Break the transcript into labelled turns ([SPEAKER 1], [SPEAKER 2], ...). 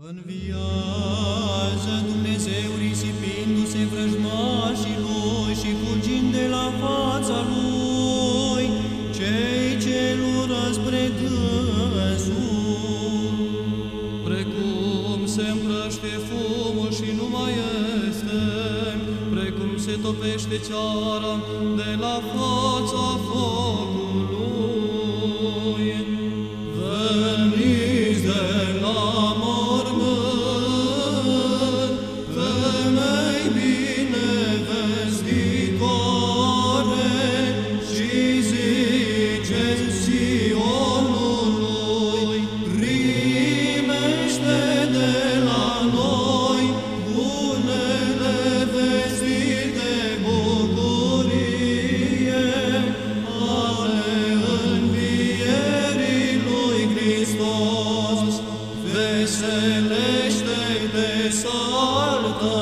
[SPEAKER 1] Înviază Dumnezeu risipindu-se vrăjmașilor și fugind de la fața Lui, cei ce lură spre dânsul.
[SPEAKER 2] Precum se împrăște fumul și nu mai este, precum se topește ceara de la fața Hristos. Veselește-te, saltă